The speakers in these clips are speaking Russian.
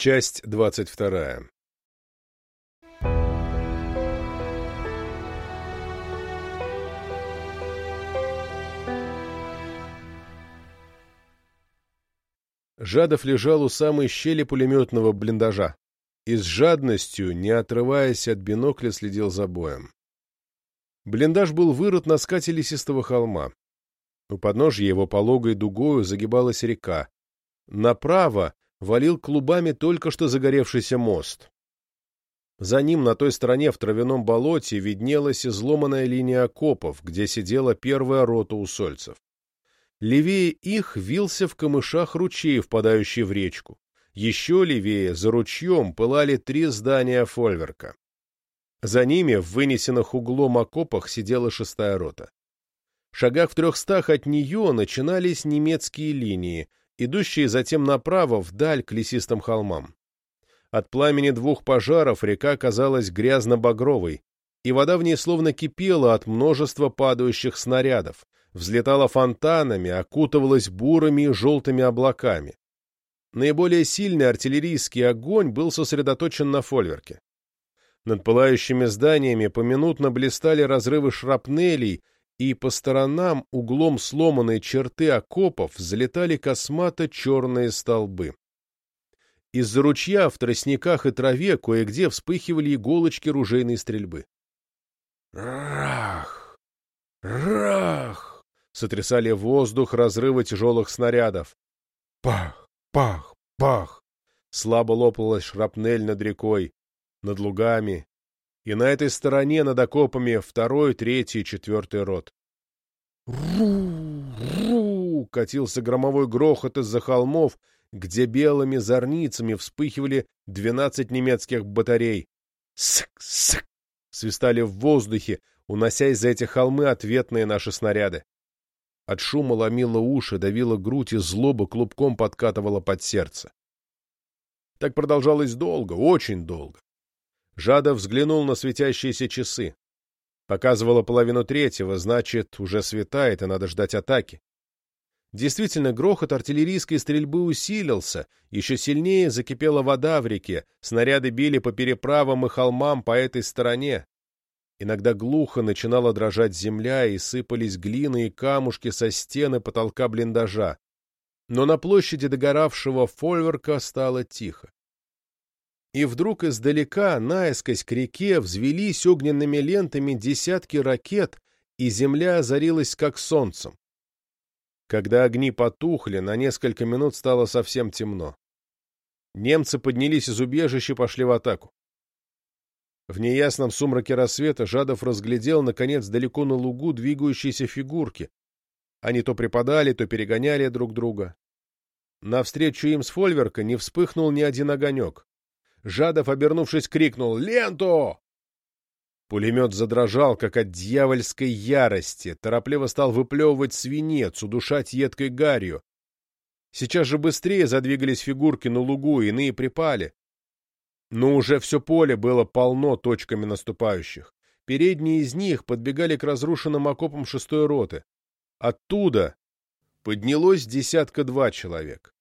Часть двадцать вторая. Жадов лежал у самой щели пулеметного блиндажа и с жадностью, не отрываясь от бинокля, следил за боем. Блиндаж был вырыт на скате лесистого холма. У подножья его пологой дугою загибалась река. Направо валил клубами только что загоревшийся мост. За ним на той стороне в травяном болоте виднелась изломанная линия окопов, где сидела первая рота усольцев. Левее их вился в камышах ручей, впадающий в речку. Еще левее, за ручьем, пылали три здания фольверка. За ними, в вынесенных углом окопах, сидела шестая рота. В шагах в трехстах от нее начинались немецкие линии, идущие затем направо, вдаль, к лесистым холмам. От пламени двух пожаров река казалась грязно-багровой, и вода в ней словно кипела от множества падающих снарядов, взлетала фонтанами, окутывалась бурыми и желтыми облаками. Наиболее сильный артиллерийский огонь был сосредоточен на фольверке. Над пылающими зданиями поминутно блистали разрывы шрапнелей, и по сторонам углом сломанной черты окопов залетали космато-черные столбы. Из-за ручья в тростниках и траве кое-где вспыхивали иголочки ружейной стрельбы. Рах! Рах! Сотрясали воздух разрывы тяжелых снарядов. Пах! Пах! Пах! Слабо лопалась шрапнель над рекой, над лугами, и на этой стороне над окопами второй, третий, четвертый рот. Ру-ру! Катился громовой грохот из-за холмов, где белыми зорницами вспыхивали двенадцать немецких батарей. Ск-ск! Свистали в воздухе, уносясь за эти холмы ответные наши снаряды. От шума ломило уши, давило грудь и злоба клубком подкатывала под сердце. Так продолжалось долго, очень долго. Жадов взглянул на светящиеся часы. Показывало половину третьего, значит, уже светает, и надо ждать атаки. Действительно, грохот артиллерийской стрельбы усилился, еще сильнее закипела вода в реке, снаряды били по переправам и холмам по этой стороне. Иногда глухо начинала дрожать земля, и сыпались глины и камушки со стены потолка блиндажа. Но на площади догоравшего фольверка стало тихо. И вдруг издалека, наискось к реке, взвелись огненными лентами десятки ракет, и земля озарилась как солнцем. Когда огни потухли, на несколько минут стало совсем темно. Немцы поднялись из убежища и пошли в атаку. В неясном сумраке рассвета Жадов разглядел, наконец, далеко на лугу двигающиеся фигурки. Они то припадали, то перегоняли друг друга. Навстречу им с фольверка не вспыхнул ни один огонек. Жадов, обернувшись, крикнул «Ленту!». Пулемет задрожал, как от дьявольской ярости, торопливо стал выплевывать свинец, удушать едкой гарью. Сейчас же быстрее задвигались фигурки на лугу, иные припали. Но уже все поле было полно точками наступающих. Передние из них подбегали к разрушенным окопам шестой роты. Оттуда поднялось десятка-два человек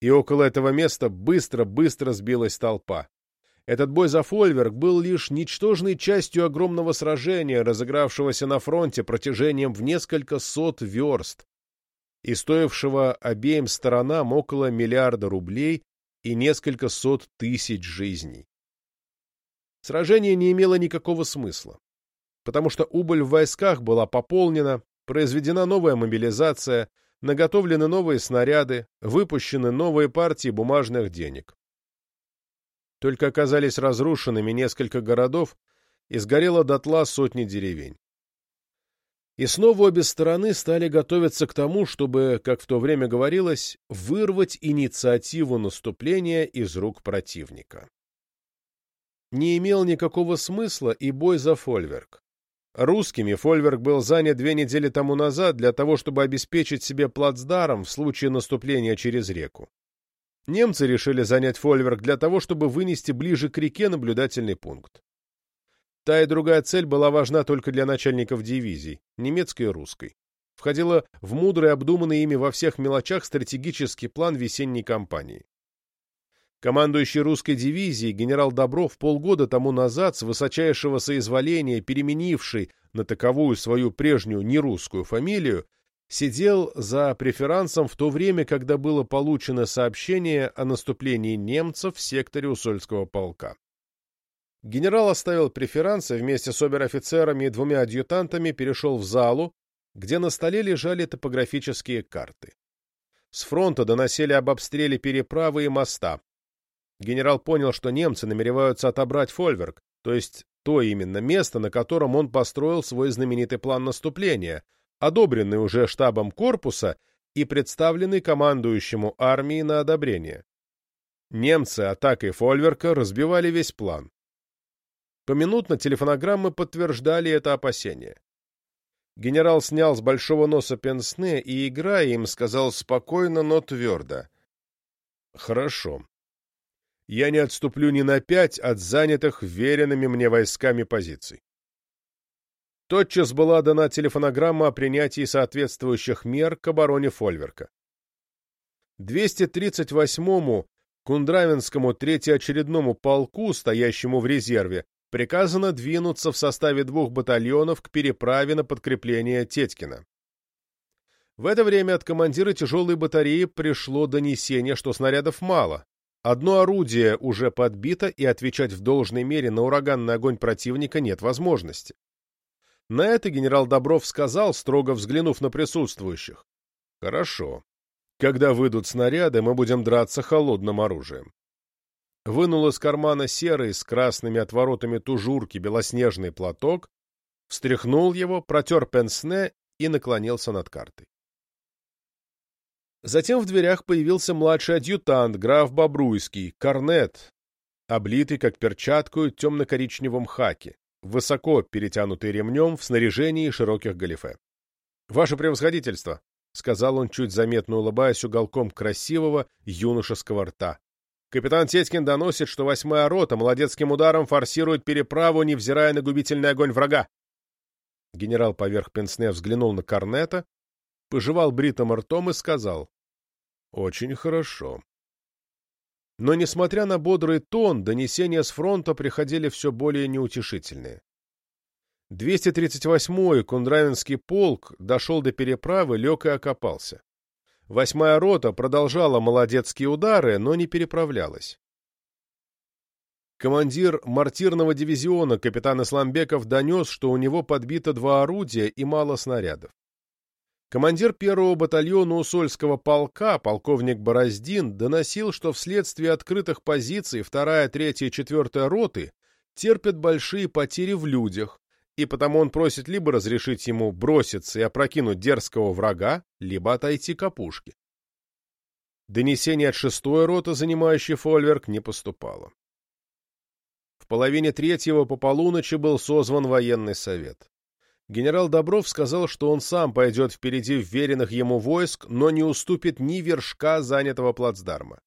и около этого места быстро-быстро сбилась толпа. Этот бой за Фольверк был лишь ничтожной частью огромного сражения, разыгравшегося на фронте протяжением в несколько сот верст и стоившего обеим сторонам около миллиарда рублей и несколько сот тысяч жизней. Сражение не имело никакого смысла, потому что убыль в войсках была пополнена, произведена новая мобилизация, наготовлены новые снаряды, выпущены новые партии бумажных денег. Только оказались разрушенными несколько городов и сгорело дотла сотни деревень. И снова обе стороны стали готовиться к тому, чтобы, как в то время говорилось, вырвать инициативу наступления из рук противника. Не имел никакого смысла и бой за Фольверк. Русскими Фольверк был занят две недели тому назад для того, чтобы обеспечить себе плацдарм в случае наступления через реку. Немцы решили занять Фольверк для того, чтобы вынести ближе к реке наблюдательный пункт. Та и другая цель была важна только для начальников дивизий, немецкой и русской. Входила в мудрый, обдуманный ими во всех мелочах стратегический план весенней кампании. Командующий русской дивизией генерал Добров полгода тому назад с высочайшего соизволения, переменивший на таковую свою прежнюю нерусскую фамилию, сидел за преферансом в то время, когда было получено сообщение о наступлении немцев в секторе Усольского полка. Генерал оставил преферансы вместе с обер-офицерами и двумя адъютантами перешел в залу, где на столе лежали топографические карты. С фронта доносили об обстреле переправы и моста. Генерал понял, что немцы намереваются отобрать Фольверг, то есть то именно место, на котором он построил свой знаменитый план наступления, одобренный уже штабом корпуса и представленный командующему армии на одобрение. Немцы атакой Фольверка разбивали весь план. Поминутно телефонограммы подтверждали это опасение. Генерал снял с большого носа пенсне и, играя им, сказал спокойно, но твердо. «Хорошо. Я не отступлю ни на пять от занятых веренными мне войсками позиций». Тотчас была дана телефонограмма о принятии соответствующих мер к обороне Фольверка. 238-му Кундравинскому третьеочередному полку, стоящему в резерве, приказано двинуться в составе двух батальонов к переправе на подкрепление Тетькина. В это время от командира тяжелой батареи пришло донесение, что снарядов мало. Одно орудие уже подбито, и отвечать в должной мере на ураганный огонь противника нет возможности. На это генерал Добров сказал, строго взглянув на присутствующих. «Хорошо. Когда выйдут снаряды, мы будем драться холодным оружием вынул из кармана серый с красными отворотами тужурки белоснежный платок, встряхнул его, протер пенсне и наклонился над картой. Затем в дверях появился младший адъютант, граф Бобруйский, корнет, облитый, как перчатку, темно-коричневом хаке, высоко перетянутый ремнем в снаряжении широких галифе. «Ваше превосходительство!» — сказал он, чуть заметно улыбаясь уголком красивого юношеского рта. Капитан Тетькин доносит, что восьмая рота молодецким ударом форсирует переправу, невзирая на губительный огонь врага. Генерал поверх пенсне взглянул на Корнета, пожевал бритым ртом и сказал «Очень хорошо». Но, несмотря на бодрый тон, донесения с фронта приходили все более неутешительные. 238-й Кундравинский полк дошел до переправы, лег и окопался. Восьмая рота продолжала молодецкие удары, но не переправлялась. Командир мортирного дивизиона капитан Исламбеков донес, что у него подбито два орудия и мало снарядов. Командир первого батальона Усольского полка, полковник Бороздин, доносил, что вследствие открытых позиций вторая, третья и четвертая роты терпят большие потери в людях, и потому он просит либо разрешить ему броситься и опрокинуть дерзкого врага, либо отойти к опушке. Донесение от шестой роты, занимающей фольверк, не поступало. В половине третьего по полуночи был созван военный совет. Генерал Добров сказал, что он сам пойдет впереди вверенных ему войск, но не уступит ни вершка занятого плацдарма.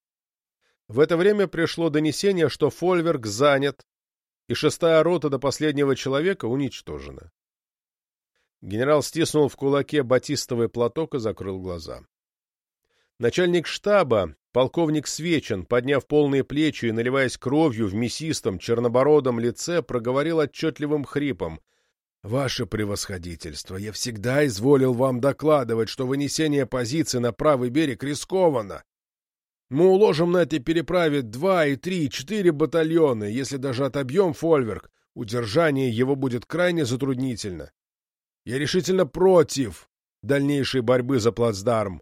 В это время пришло донесение, что Фольверк занят, и шестая рота до последнего человека уничтожена. Генерал стиснул в кулаке батистовый платок и закрыл глаза. Начальник штаба, полковник Свечин, подняв полные плечи и наливаясь кровью в мясистом, чернобородом лице, проговорил отчетливым хрипом. — Ваше превосходительство, я всегда изволил вам докладывать, что вынесение позиции на правый берег рискованно. Мы уложим на этой переправе два и три, четыре батальона, если даже отобьем Фольверк, удержание его будет крайне затруднительно. Я решительно против дальнейшей борьбы за плацдарм.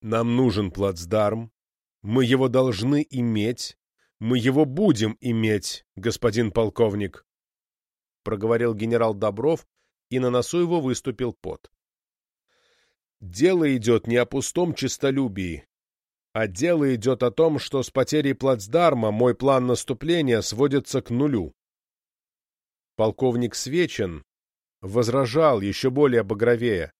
Нам нужен плацдарм. Мы его должны иметь. Мы его будем иметь, господин полковник, — проговорил генерал Добров, и на носу его выступил пот. Дело идет не о пустом честолюбии, а дело идет о том, что с потерей плацдарма мой план наступления сводится к нулю. Полковник Свечин возражал еще более багровее.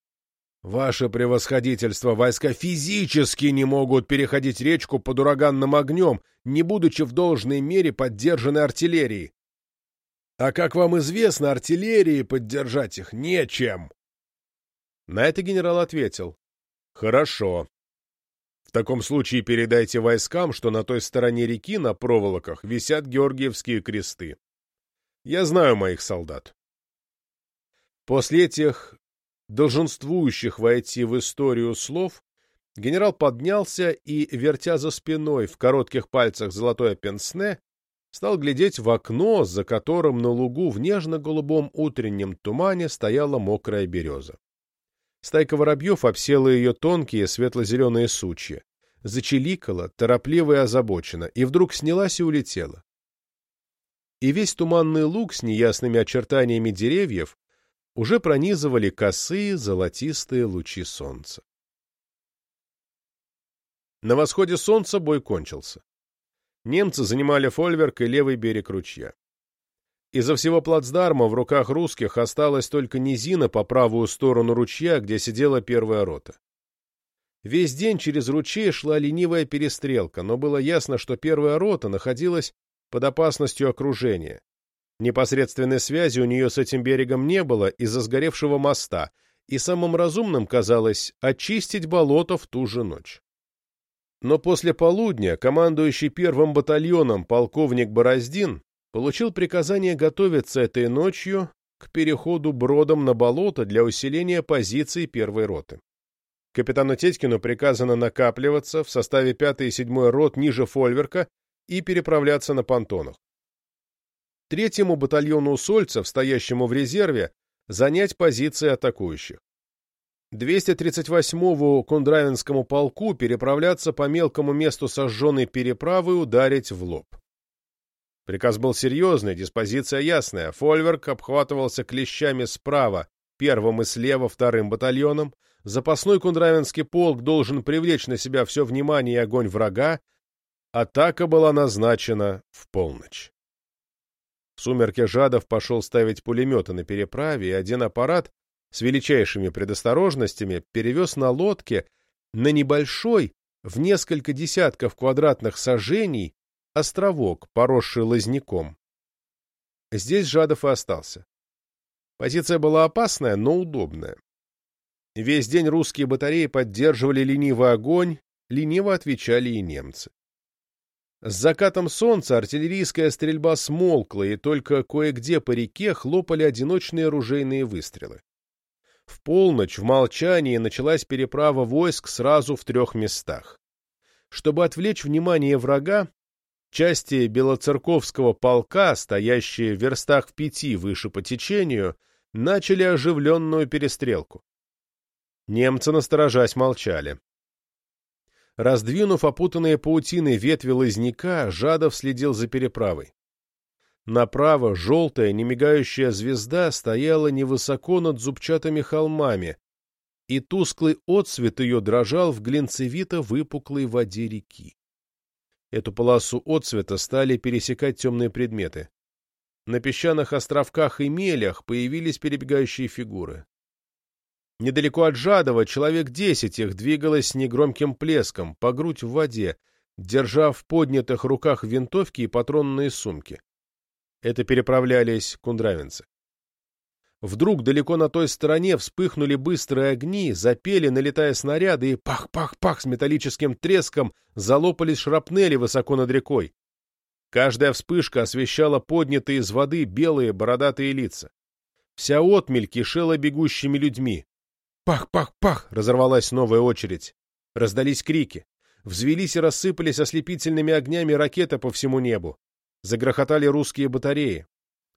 «Ваше превосходительство, войска физически не могут переходить речку под ураганным огнем, не будучи в должной мере поддержаны артиллерией. А как вам известно, артиллерии поддержать их нечем». На это генерал ответил. «Хорошо. В таком случае передайте войскам, что на той стороне реки на проволоках висят георгиевские кресты. Я знаю моих солдат. После этих долженствующих войти в историю слов генерал поднялся и, вертя за спиной в коротких пальцах золотое пенсне, стал глядеть в окно, за которым на лугу в нежно-голубом утреннем тумане стояла мокрая береза. Стайка воробьев обсела ее тонкие светло-зеленые сучья, зачеликала, торопливо и озабоченно, и вдруг снялась и улетела. И весь туманный луг с неясными очертаниями деревьев уже пронизывали косые золотистые лучи солнца. На восходе солнца бой кончился. Немцы занимали фольверк и левый берег ручья. Из-за всего плацдарма в руках русских осталась только низина по правую сторону ручья, где сидела первая рота. Весь день через ручей шла ленивая перестрелка, но было ясно, что первая рота находилась под опасностью окружения. Непосредственной связи у нее с этим берегом не было из-за сгоревшего моста, и самым разумным казалось очистить болото в ту же ночь. Но после полудня командующий первым батальоном полковник Бороздин получил приказание готовиться этой ночью к переходу бродом на болото для усиления позиций первой роты. Капитану Тетькину приказано накапливаться в составе 5 и 7 рот ниже Фольверка и переправляться на понтонах. Третьему батальону усольцев, стоящему в резерве, занять позиции атакующих. 238-му Кундравинскому полку переправляться по мелкому месту сожженной переправы ударить в лоб. Приказ был серьезный, диспозиция ясная. Фольверк обхватывался клещами справа, первым и слева вторым батальоном. Запасной Кундравинский полк должен привлечь на себя все внимание и огонь врага. Атака была назначена в полночь. В сумерке Жадов пошел ставить пулеметы на переправе, и один аппарат с величайшими предосторожностями перевез на лодке на небольшой, в несколько десятков квадратных сажений, островок, поросший лозняком. Здесь Жадов и остался. Позиция была опасная, но удобная. Весь день русские батареи поддерживали ленивый огонь, лениво отвечали и немцы. С закатом солнца артиллерийская стрельба смолкла, и только кое-где по реке хлопали одиночные ружейные выстрелы. В полночь в молчании началась переправа войск сразу в трех местах. Чтобы отвлечь внимание врага, Части Белоцерковского полка, стоящие в верстах в пяти выше по течению, начали оживленную перестрелку. Немцы, насторожась, молчали. Раздвинув опутанные паутиной ветви лозняка, Жадов следил за переправой. Направо желтая, немигающая звезда стояла невысоко над зубчатыми холмами, и тусклый отсвет ее дрожал в глинцевито-выпуклой воде реки. Эту полосу отцвета стали пересекать темные предметы. На песчаных островках и мелях появились перебегающие фигуры. Недалеко от Жадова человек десять их двигалось с негромким плеском, по грудь в воде, держа в поднятых руках винтовки и патронные сумки. Это переправлялись кундравинцы. Вдруг далеко на той стороне вспыхнули быстрые огни, запели, налетая снаряды, и пах-пах-пах с металлическим треском залопались шрапнели высоко над рекой. Каждая вспышка освещала поднятые из воды белые бородатые лица. Вся отмель кишела бегущими людьми. Пах-пах-пах! разорвалась новая очередь. Раздались крики. Взвелись и рассыпались ослепительными огнями ракеты по всему небу. Загрохотали русские батареи.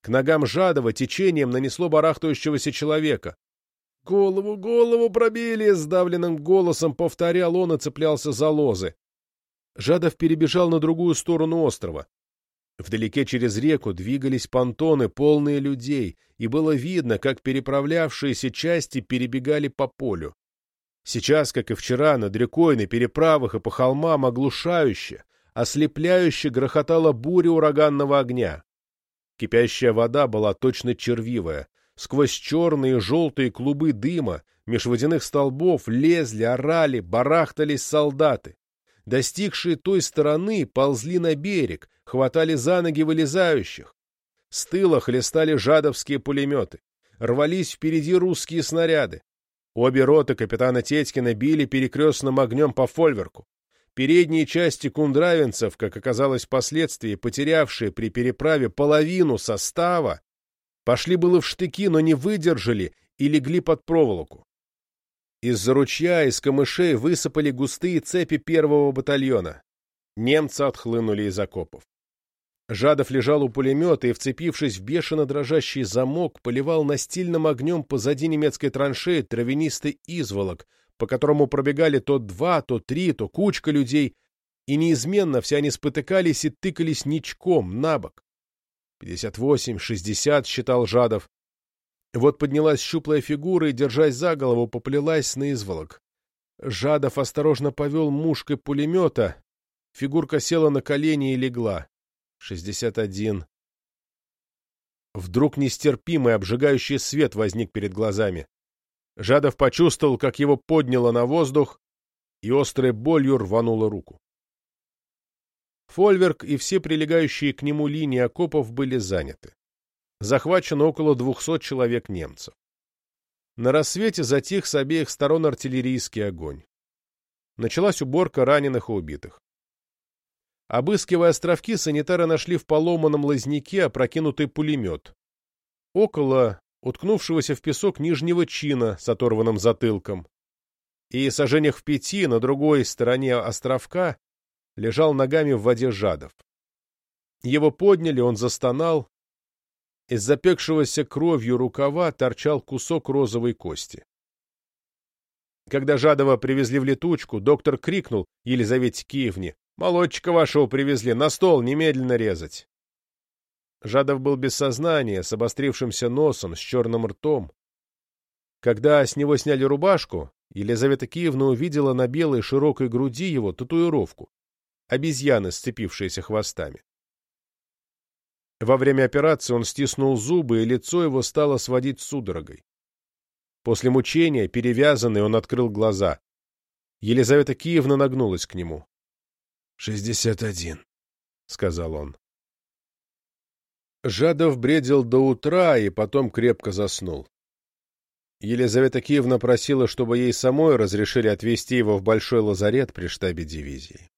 К ногам Жадова течением нанесло барахтающегося человека. «Голову, голову пробили!» — сдавленным голосом повторял он и цеплялся за лозы. Жадов перебежал на другую сторону острова. Вдалеке через реку двигались понтоны, полные людей, и было видно, как переправлявшиеся части перебегали по полю. Сейчас, как и вчера, над рекой, на переправах и по холмам оглушающе, ослепляюще грохотала буря ураганного огня. Кипящая вода была точно червивая. Сквозь черные и желтые клубы дыма меж водяных столбов лезли, орали, барахтались солдаты. Достигшие той стороны ползли на берег, хватали за ноги вылезающих. С тыла хлестали жадовские пулеметы. Рвались впереди русские снаряды. Обе роты капитана Тетькина били перекрестным огнем по фольверку. Передние части кундравинцев, как оказалось впоследствии, потерявшие при переправе половину состава, пошли было в штыки, но не выдержали и легли под проволоку. Из-за ручья, из камышей высыпали густые цепи первого батальона. Немцы отхлынули из окопов. Жадов лежал у пулемета и, вцепившись в бешено дрожащий замок, поливал настильным огнем позади немецкой траншеи травянистый изволок, по которому пробегали то два, то три, то кучка людей, и неизменно все они спотыкались и тыкались ничком на бок. «Пятьдесят восемь, шестьдесят», — считал Жадов. Вот поднялась щуплая фигура и, держась за голову, поплелась на изволок. Жадов осторожно повел мушкой пулемета. Фигурка села на колени и легла. Шестьдесят один. Вдруг нестерпимый обжигающий свет возник перед глазами. Жадов почувствовал, как его подняло на воздух, и острой болью рвануло руку. Фольверк и все прилегающие к нему линии окопов были заняты. Захвачено около двухсот человек немцев. На рассвете затих с обеих сторон артиллерийский огонь. Началась уборка раненых и убитых. Обыскивая островки, санитары нашли в поломанном лазняке опрокинутый пулемет. Около уткнувшегося в песок нижнего чина с оторванным затылком. И сожжениях в пяти на другой стороне островка лежал ногами в воде жадов. Его подняли, он застонал. Из запекшегося кровью рукава торчал кусок розовой кости. Когда Жадова привезли в летучку, доктор крикнул Елизавете Киевне, «Молодчика вашего привезли, на стол немедленно резать!» Жадов был без сознания, с обострившимся носом, с черным ртом. Когда с него сняли рубашку, Елизавета Киевна увидела на белой широкой груди его татуировку — обезьяны, сцепившиеся хвостами. Во время операции он стиснул зубы, и лицо его стало сводить судорогой. После мучения, перевязанный, он открыл глаза. Елизавета Киевна нагнулась к нему. — Шестьдесят один, — сказал он. Жадов бредил до утра и потом крепко заснул. Елизавета Киевна просила, чтобы ей самой разрешили отвезти его в большой лазарет при штабе дивизии.